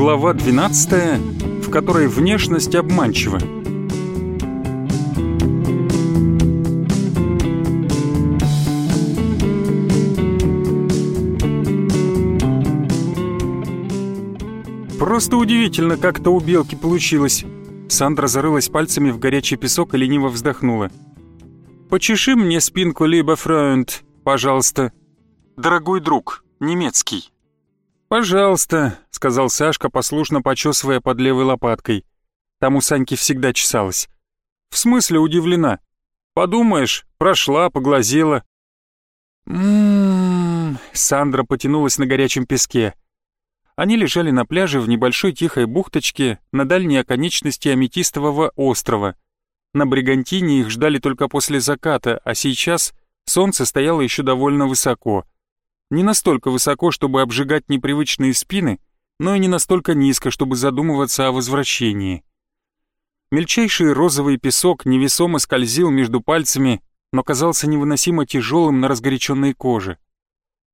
Глава 12, в которой внешность обманчива. Просто удивительно, как то у белки получилось. Сандра зарылась пальцами в горячий песок и лениво вздохнула. «Почеши мне спинку, либо фраунд, пожалуйста». «Дорогой друг, немецкий». «Пожалуйста», — сказал Сашка, послушно почесывая под левой лопаткой. Там у Саньки всегда чесалась. «В смысле удивлена? Подумаешь, прошла, поглазела». «М-м-м», Сандра потянулась на горячем песке. Они лежали на пляже в небольшой тихой бухточке на дальней оконечности Аметистового острова. На Бригантине их ждали только после заката, а сейчас солнце стояло еще довольно высоко. Не настолько высоко, чтобы обжигать непривычные спины, но и не настолько низко, чтобы задумываться о возвращении. Мельчайший розовый песок невесомо скользил между пальцами, но казался невыносимо тяжелым на разгоряченной коже.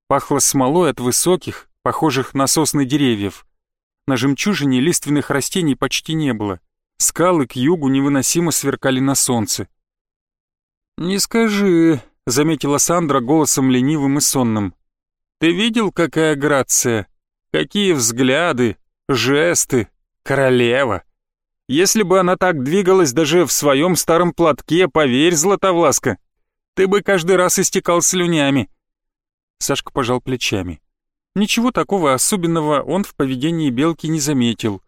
Пахло смолой от высоких, похожих на сосны деревьев. На жемчужине лиственных растений почти не было. Скалы к югу невыносимо сверкали на солнце. «Не скажи», — заметила Сандра голосом ленивым и сонным. «Ты видел, какая грация? Какие взгляды, жесты, королева! Если бы она так двигалась даже в своем старом платке, поверь, Златовласка, ты бы каждый раз истекал слюнями». Сашка пожал плечами. Ничего такого особенного он в поведении белки не заметил.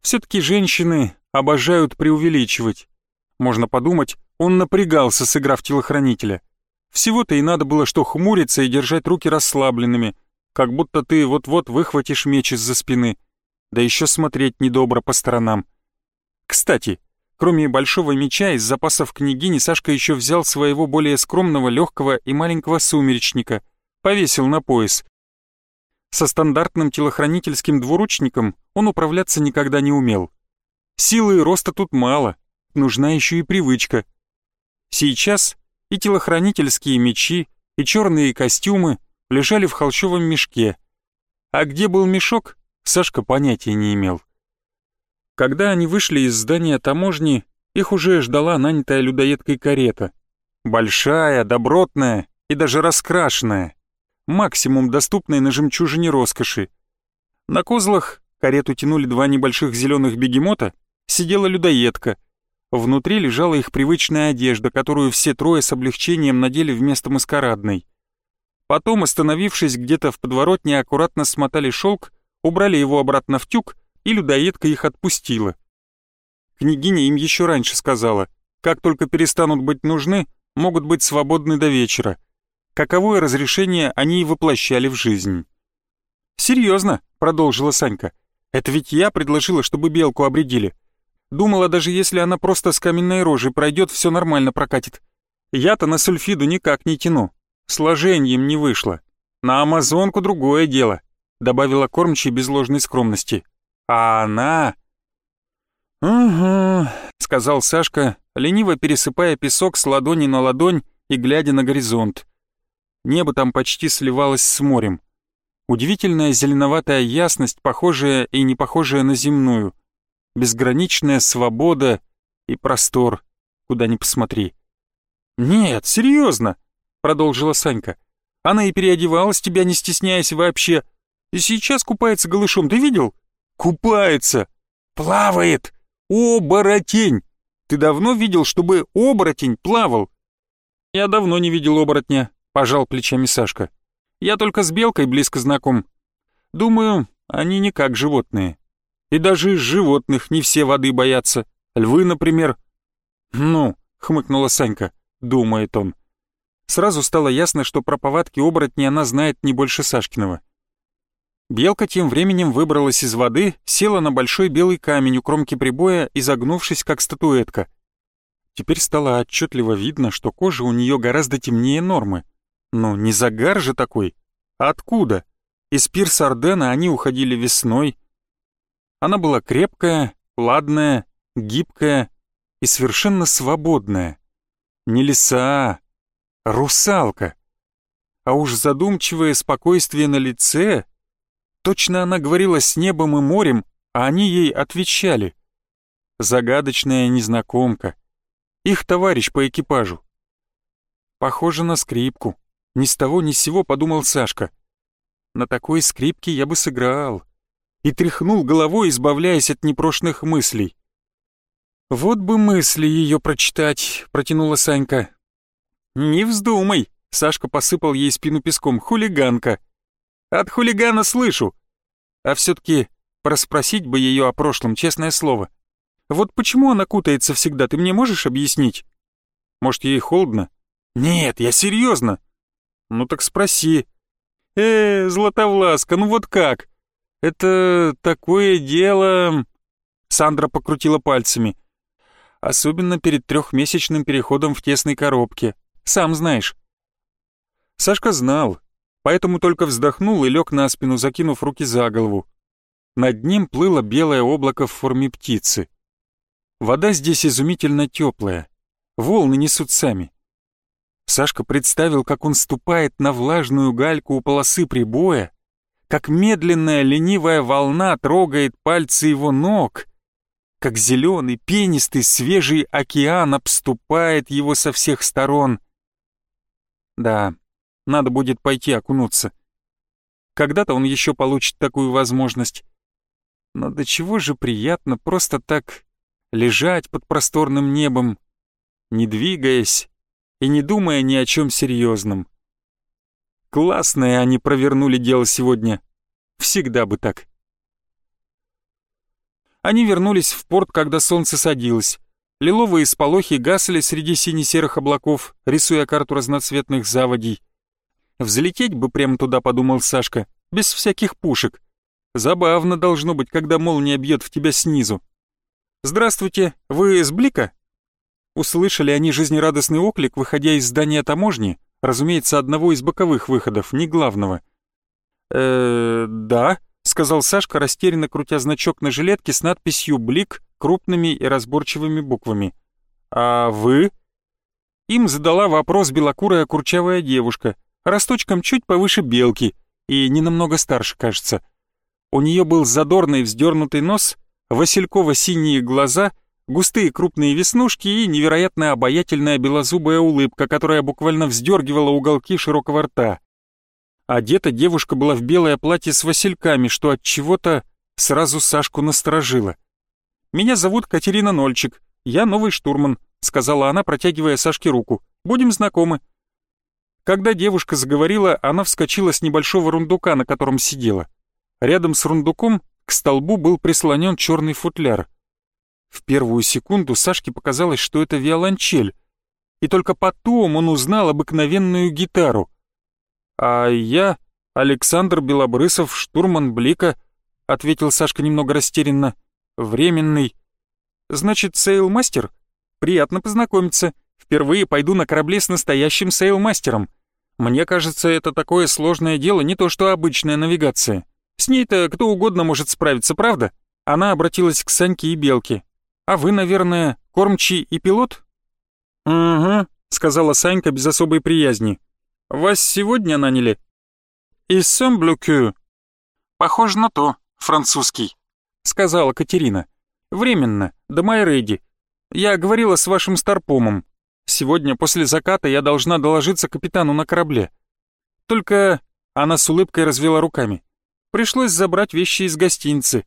Все-таки женщины обожают преувеличивать. Можно подумать, он напрягался, сыграв телохранителя. Всего-то и надо было что хмуриться и держать руки расслабленными, как будто ты вот-вот выхватишь меч из-за спины. Да еще смотреть недобро по сторонам. Кстати, кроме большого меча из запасов княгини Сашка еще взял своего более скромного, легкого и маленького сумеречника, повесил на пояс — со стандартным телохранительским двуручником он управляться никогда не умел. Силы и роста тут мало, нужна еще и привычка. Сейчас и телохранительские мечи, и черные костюмы лежали в холщовом мешке. А где был мешок, Сашка понятия не имел. Когда они вышли из здания таможни, их уже ждала нанятая людоедкой карета. Большая, добротная и даже раскрашенная максимум доступной на жемчужине роскоши. На козлах карету тянули два небольших зеленых бегемота, сидела людоедка. Внутри лежала их привычная одежда, которую все трое с облегчением надели вместо маскарадной. Потом, остановившись где-то в подворотне, аккуратно смотали шелк, убрали его обратно в тюк, и людоедка их отпустила. Княгиня им еще раньше сказала, как только перестанут быть нужны, могут быть свободны до вечера каковое разрешение они и воплощали в жизнь. «Серьезно», — продолжила Санька, — «это ведь я предложила, чтобы белку обредили. Думала, даже если она просто с каменной рожей пройдет, все нормально прокатит. Я-то на сульфиду никак не тяну. Сложением не вышло. На амазонку другое дело», — добавила кормчий без ложной скромности. «А она...» «Угу», — сказал Сашка, лениво пересыпая песок с ладони на ладонь и глядя на горизонт. Небо там почти сливалось с морем. Удивительная зеленоватая ясность, похожая и не похожая на земную. Безграничная свобода и простор, куда ни посмотри. «Нет, серьезно», — продолжила Санька. «Она и переодевалась, тебя не стесняясь вообще. И сейчас купается голышом, ты видел? Купается! Плавает! Оборотень! Ты давно видел, чтобы оборотень плавал?» «Я давно не видел оборотня», пожал плечами Сашка. Я только с белкой близко знаком. Думаю, они не как животные. И даже из животных не все воды боятся. Львы, например. Ну, хмыкнула Санька, думает он. Сразу стало ясно, что про повадки оборотни она знает не больше Сашкиного. Белка тем временем выбралась из воды, села на большой белый камень у кромки прибоя, изогнувшись как статуэтка. Теперь стало отчетливо видно, что кожа у нее гораздо темнее нормы. Ну, не загар же такой. Откуда? Из пирса Ордена они уходили весной. Она была крепкая, ладная, гибкая и совершенно свободная. Не лиса, русалка. А уж задумчивое спокойствие на лице, Точно она говорила с небом и морем, а они ей отвечали. Загадочная незнакомка. Их товарищ по экипажу. Похоже на скрипку. Ни с того ни с сего подумал Сашка. На такой скрипке я бы сыграл. И тряхнул головой, избавляясь от непрошенных мыслей. «Вот бы мысли ее прочитать», — протянула Санька. «Не вздумай», — Сашка посыпал ей спину песком, — «хулиганка». «От хулигана слышу». А все-таки проспросить бы ее о прошлом, честное слово. Вот почему она кутается всегда, ты мне можешь объяснить? Может, ей холодно? Нет, я серьезно. Ну так спроси. Э, Златовласка, ну вот как? Это такое дело... Сандра покрутила пальцами. Особенно перед трехмесячным переходом в тесной коробке. Сам знаешь. Сашка знал, поэтому только вздохнул и лег на спину, закинув руки за голову. Над ним плыло белое облако в форме птицы. Вода здесь изумительно теплая. Волны несут сами. Сашка представил, как он ступает на влажную гальку у полосы прибоя, как медленная ленивая волна трогает пальцы его ног, как зеленый, пенистый, свежий океан обступает его со всех сторон. Да, надо будет пойти окунуться. Когда-то он еще получит такую возможность. Но до чего же приятно просто так лежать под просторным небом, не двигаясь и не думая ни о чем серьезном. Классное они провернули дело сегодня. Всегда бы так. Они вернулись в порт, когда солнце садилось. Лиловые сполохи гасли среди сине-серых облаков, рисуя карту разноцветных заводей. Взлететь бы прямо туда, подумал Сашка, без всяких пушек. Забавно должно быть, когда молния бьет в тебя снизу. «Здравствуйте, вы с Блика?» Услышали они жизнерадостный оклик, выходя из здания таможни, разумеется, одного из боковых выходов, не главного. э да», — сказал Сашка, растерянно крутя значок на жилетке с надписью «Блик» крупными и разборчивыми буквами. «А вы?» Им задала вопрос белокурая курчавая девушка, росточком чуть повыше белки и не намного старше, кажется. У нее был задорный вздернутый нос, васильково-синие глаза, густые крупные веснушки и невероятно обаятельная белозубая улыбка, которая буквально вздергивала уголки широкого рта. Одета девушка была в белое платье с васильками, что от чего-то сразу Сашку насторожило. «Меня зовут Катерина Нольчик, я новый штурман», — сказала она, протягивая Сашке руку. «Будем знакомы». Когда девушка заговорила, она вскочила с небольшого рундука, на котором сидела. Рядом с рундуком к столбу был прислонен черный футляр. В первую секунду Сашке показалось, что это виолончель, и только потом он узнал обыкновенную гитару. «А я, Александр Белобрысов, штурман Блика», — ответил Сашка немного растерянно. «Временный». «Значит, сейлмастер? Приятно познакомиться. Впервые пойду на корабле с настоящим сейлмастером. Мне кажется, это такое сложное дело, не то что обычная навигация». С ней-то кто угодно может справиться, правда? Она обратилась к Саньке и Белке. А вы, наверное, кормчий и пилот? Угу, сказала Санька без особой приязни. Вас сегодня наняли? И сам блюкю. Похоже на то, французский, сказала Катерина. Временно, до Майреди. Я говорила с вашим старпомом. Сегодня после заката я должна доложиться капитану на корабле. Только она с улыбкой развела руками пришлось забрать вещи из гостиницы.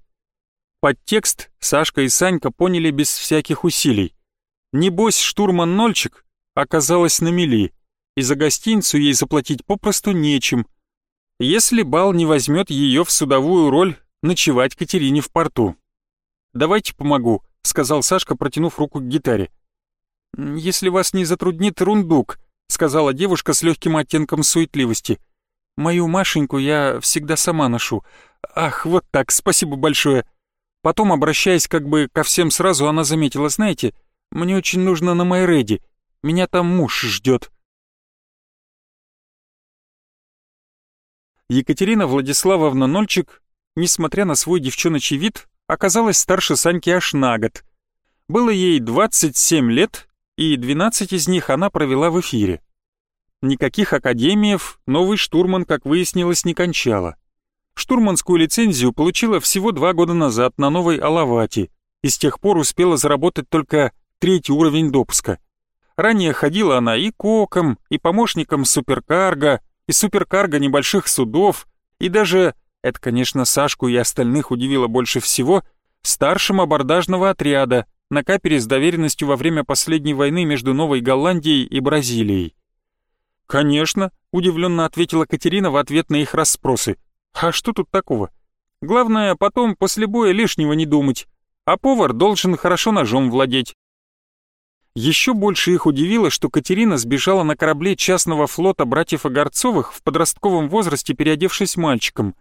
Подтекст Сашка и Санька поняли без всяких усилий. Небось, штурман Нольчик оказалась на мели, и за гостиницу ей заплатить попросту нечем. Если Бал не возьмет ее в судовую роль, ночевать Катерине в порту. «Давайте помогу», — сказал Сашка, протянув руку к гитаре. «Если вас не затруднит рундук», — сказала девушка с легким оттенком суетливости. Мою Машеньку я всегда сама ношу. Ах, вот так, спасибо большое. Потом, обращаясь как бы ко всем сразу, она заметила, знаете, мне очень нужно на Майреди. Меня там муж ждет. Екатерина Владиславовна Нольчик, несмотря на свой девчоночий вид, оказалась старше Саньки аж на год. Было ей 27 лет, и 12 из них она провела в эфире. Никаких академиев новый штурман, как выяснилось, не кончала. Штурманскую лицензию получила всего два года назад на новой Алавате и с тех пор успела заработать только третий уровень допуска. Ранее ходила она и коком, и помощником суперкарго, и суперкарго небольших судов, и даже, это, конечно, Сашку и остальных удивило больше всего, старшим абордажного отряда на капере с доверенностью во время последней войны между Новой Голландией и Бразилией. «Конечно», — удивленно ответила Катерина в ответ на их расспросы. «А что тут такого? Главное, потом после боя лишнего не думать, а повар должен хорошо ножом владеть». Еще больше их удивило, что Катерина сбежала на корабле частного флота братьев Огорцовых в подростковом возрасте, переодевшись мальчиком.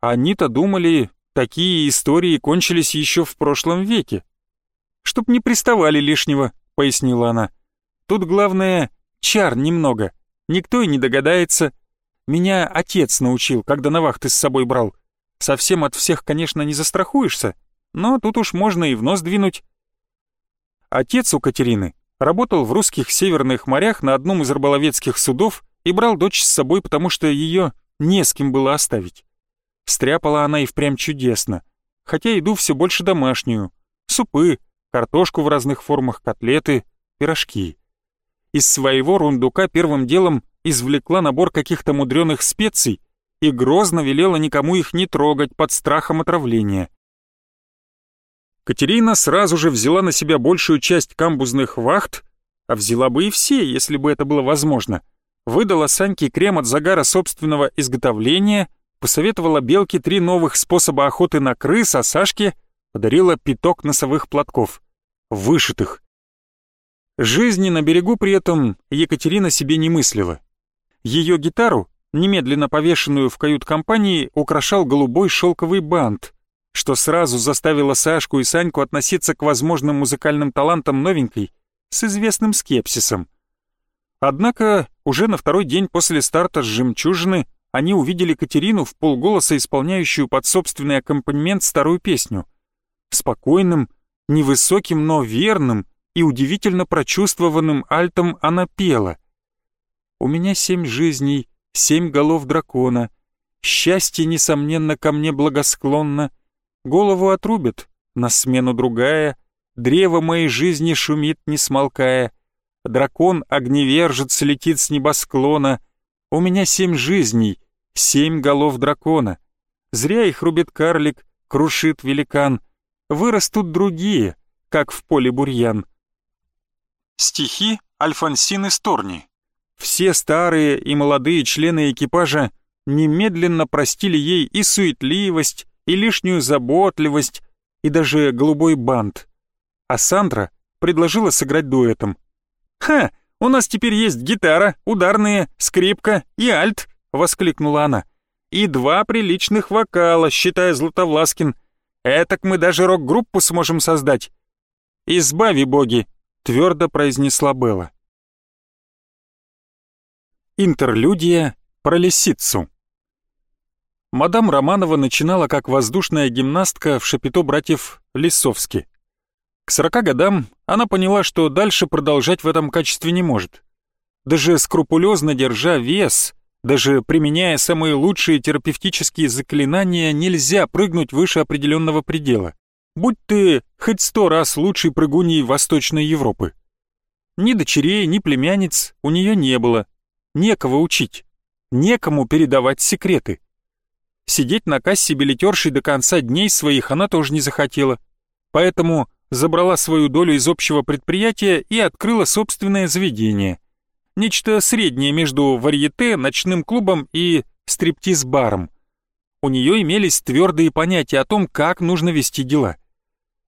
Они-то думали, такие истории кончились еще в прошлом веке. «Чтоб не приставали лишнего», — пояснила она. «Тут главное, чар немного. Никто и не догадается. Меня отец научил, когда на вахты с собой брал. Совсем от всех, конечно, не застрахуешься, но тут уж можно и в нос двинуть. Отец у Катерины работал в русских северных морях на одном из рыболовецких судов и брал дочь с собой, потому что ее не с кем было оставить. Стряпала она и впрямь чудесно, хотя еду все больше домашнюю. Супы, картошку в разных формах, котлеты, пирожки. Из своего рундука первым делом извлекла набор каких-то мудреных специй и грозно велела никому их не трогать под страхом отравления. Катерина сразу же взяла на себя большую часть камбузных вахт, а взяла бы и все, если бы это было возможно. Выдала Саньке крем от загара собственного изготовления, посоветовала Белке три новых способа охоты на крыс, а Сашке подарила пяток носовых платков, вышитых. Жизни на берегу при этом Екатерина себе не мыслила. Ее гитару, немедленно повешенную в кают-компании, украшал голубой шелковый бант — что сразу заставило Сашку и Саньку относиться к возможным музыкальным талантам новенькой с известным скепсисом. Однако уже на второй день после старта с «Жемчужины» они увидели Катерину в полголоса, исполняющую под собственный аккомпанемент старую песню. Спокойным, невысоким, но верным и удивительно прочувствованным альтом она пела. «У меня семь жизней, семь голов дракона. Счастье, несомненно, ко мне благосклонно. Голову отрубят, на смену другая, Древо моей жизни шумит, не смолкая. Дракон огневержец летит с небосклона. У меня семь жизней, семь голов дракона. Зря их рубит карлик, крушит великан. Вырастут другие, как в поле бурьян. Стихи Альфонсины Сторни. Все старые и молодые члены экипажа немедленно простили ей и суетливость, и лишнюю заботливость, и даже голубой бант. А Сандра предложила сыграть дуэтом. «Ха, у нас теперь есть гитара, ударные, скрипка и альт!» — воскликнула она. «И два приличных вокала, считая Златовласкин. Этак мы даже рок-группу сможем создать». «Избави, боги!» — твердо произнесла Белла. Интерлюдия про лисицу. Мадам Романова начинала как воздушная гимнастка в шапито братьев Лисовски. К 40 годам она поняла, что дальше продолжать в этом качестве не может. Даже скрупулезно держа вес, даже применяя самые лучшие терапевтические заклинания, нельзя прыгнуть выше определенного предела. Будь ты хоть сто раз лучшей прыгуньей Восточной Европы. Ни дочерей, ни племянниц у нее не было. Некого учить, некому передавать секреты. Сидеть на кассе билетершей до конца дней своих она тоже не захотела. Поэтому забрала свою долю из общего предприятия и открыла собственное заведение. Нечто среднее между варьете, ночным клубом и стриптиз-баром. У нее имелись твердые понятия о том, как нужно вести дела.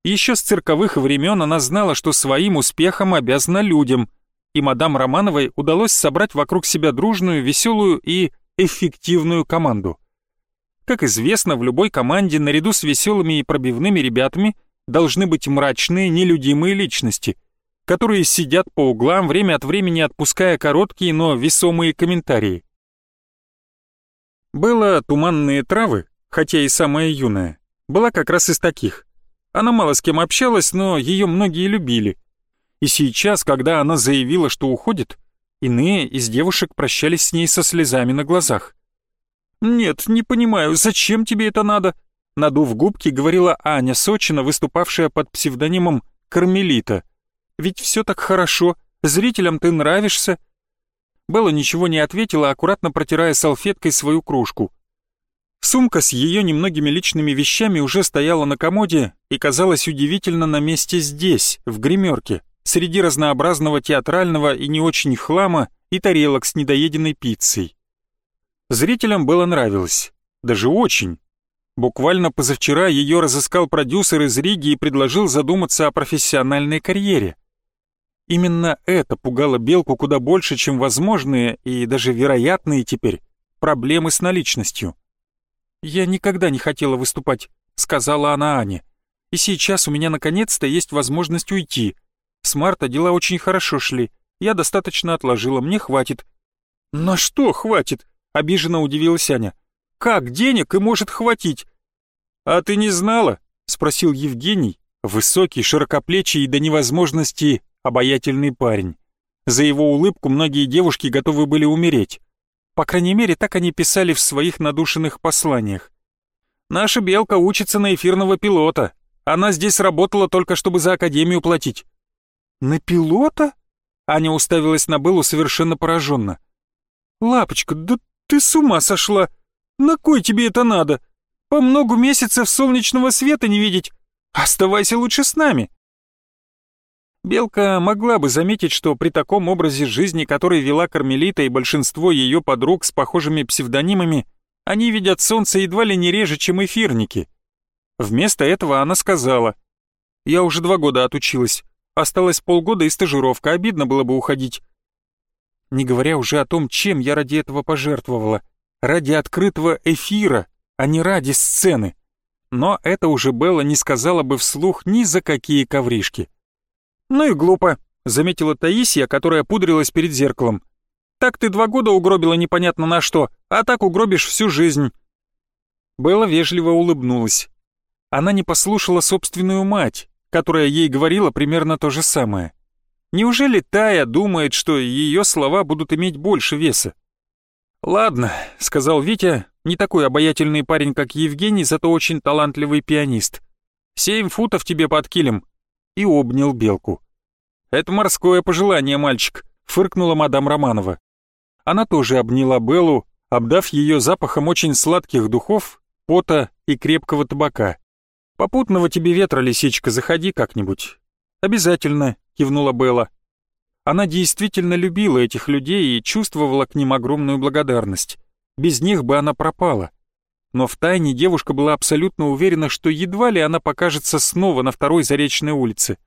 Еще с цирковых времен она знала, что своим успехом обязана людям, и мадам Романовой удалось собрать вокруг себя дружную, веселую и эффективную команду. Как известно, в любой команде наряду с веселыми и пробивными ребятами должны быть мрачные, нелюдимые личности, которые сидят по углам, время от времени отпуская короткие, но весомые комментарии. Было туманные травы, хотя и самая юная, была как раз из таких. Она мало с кем общалась, но ее многие любили. И сейчас, когда она заявила, что уходит, иные из девушек прощались с ней со слезами на глазах. «Нет, не понимаю, зачем тебе это надо?» Надув губки, говорила Аня Сочина, выступавшая под псевдонимом Кармелита. «Ведь все так хорошо, зрителям ты нравишься». Белла ничего не ответила, аккуратно протирая салфеткой свою кружку. Сумка с ее немногими личными вещами уже стояла на комоде и казалась удивительно на месте здесь, в гримерке, среди разнообразного театрального и не очень хлама и тарелок с недоеденной пиццей. Зрителям было нравилось, даже очень. Буквально позавчера ее разыскал продюсер из Риги и предложил задуматься о профессиональной карьере. Именно это пугало Белку куда больше, чем возможные и даже вероятные теперь проблемы с наличностью. «Я никогда не хотела выступать», — сказала она Ане. «И сейчас у меня наконец-то есть возможность уйти. С марта дела очень хорошо шли. Я достаточно отложила, мне хватит». «На что хватит?» — обиженно удивилась Аня. «Как денег и может хватить?» «А ты не знала?» — спросил Евгений, высокий, широкоплечий и до невозможности обаятельный парень. За его улыбку многие девушки готовы были умереть. По крайней мере, так они писали в своих надушенных посланиях. «Наша белка учится на эфирного пилота. Она здесь работала только, чтобы за академию платить». «На пилота?» Аня уставилась на Беллу совершенно пораженно. «Лапочка, да ты с ума сошла! На кой тебе это надо? По много месяцев солнечного света не видеть. Оставайся лучше с нами». Белка могла бы заметить, что при таком образе жизни, который вела Кармелита и большинство ее подруг с похожими псевдонимами, они видят солнце едва ли не реже, чем эфирники. Вместо этого она сказала, «Я уже два года отучилась, осталось полгода и стажировка, обидно было бы уходить». Не говоря уже о том, чем я ради этого пожертвовала, ради открытого эфира, а не ради сцены. Но это уже Белла не сказала бы вслух ни за какие ковришки. «Ну и глупо», — заметила Таисия, которая пудрилась перед зеркалом. «Так ты два года угробила непонятно на что, а так угробишь всю жизнь». Белла вежливо улыбнулась. Она не послушала собственную мать, которая ей говорила примерно то же самое. Неужели Тая думает, что ее слова будут иметь больше веса? «Ладно», — сказал Витя, не такой обаятельный парень, как Евгений, зато очень талантливый пианист. «Семь футов тебе под килем, и обнял белку. «Это морское пожелание, мальчик», — фыркнула мадам Романова. Она тоже обняла Беллу, обдав ее запахом очень сладких духов, пота и крепкого табака. «Попутного тебе ветра, лисичка, заходи как-нибудь». «Обязательно», — кивнула Белла. Она действительно любила этих людей и чувствовала к ним огромную благодарность. Без них бы она пропала но втайне девушка была абсолютно уверена, что едва ли она покажется снова на второй Заречной улице.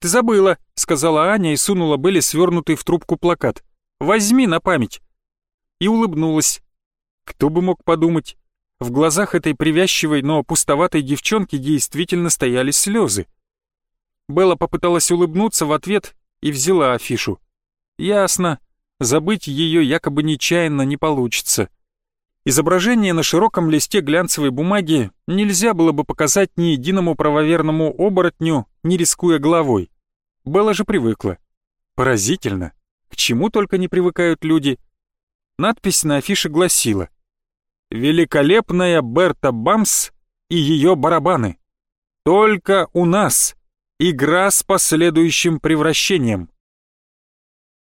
«Ты забыла», — сказала Аня и сунула Белле свернутый в трубку плакат. «Возьми на память». И улыбнулась. Кто бы мог подумать, в глазах этой привязчивой, но пустоватой девчонки действительно стояли слезы. Белла попыталась улыбнуться в ответ и взяла афишу. Ясно, забыть ее якобы нечаянно не получится. Изображение на широком листе глянцевой бумаги нельзя было бы показать ни единому правоверному оборотню, не рискуя головой. Белла же привыкла. Поразительно. К чему только не привыкают люди. Надпись на афише гласила «Великолепная Берта Бамс и ее барабаны. Только у нас. Игра с последующим превращением».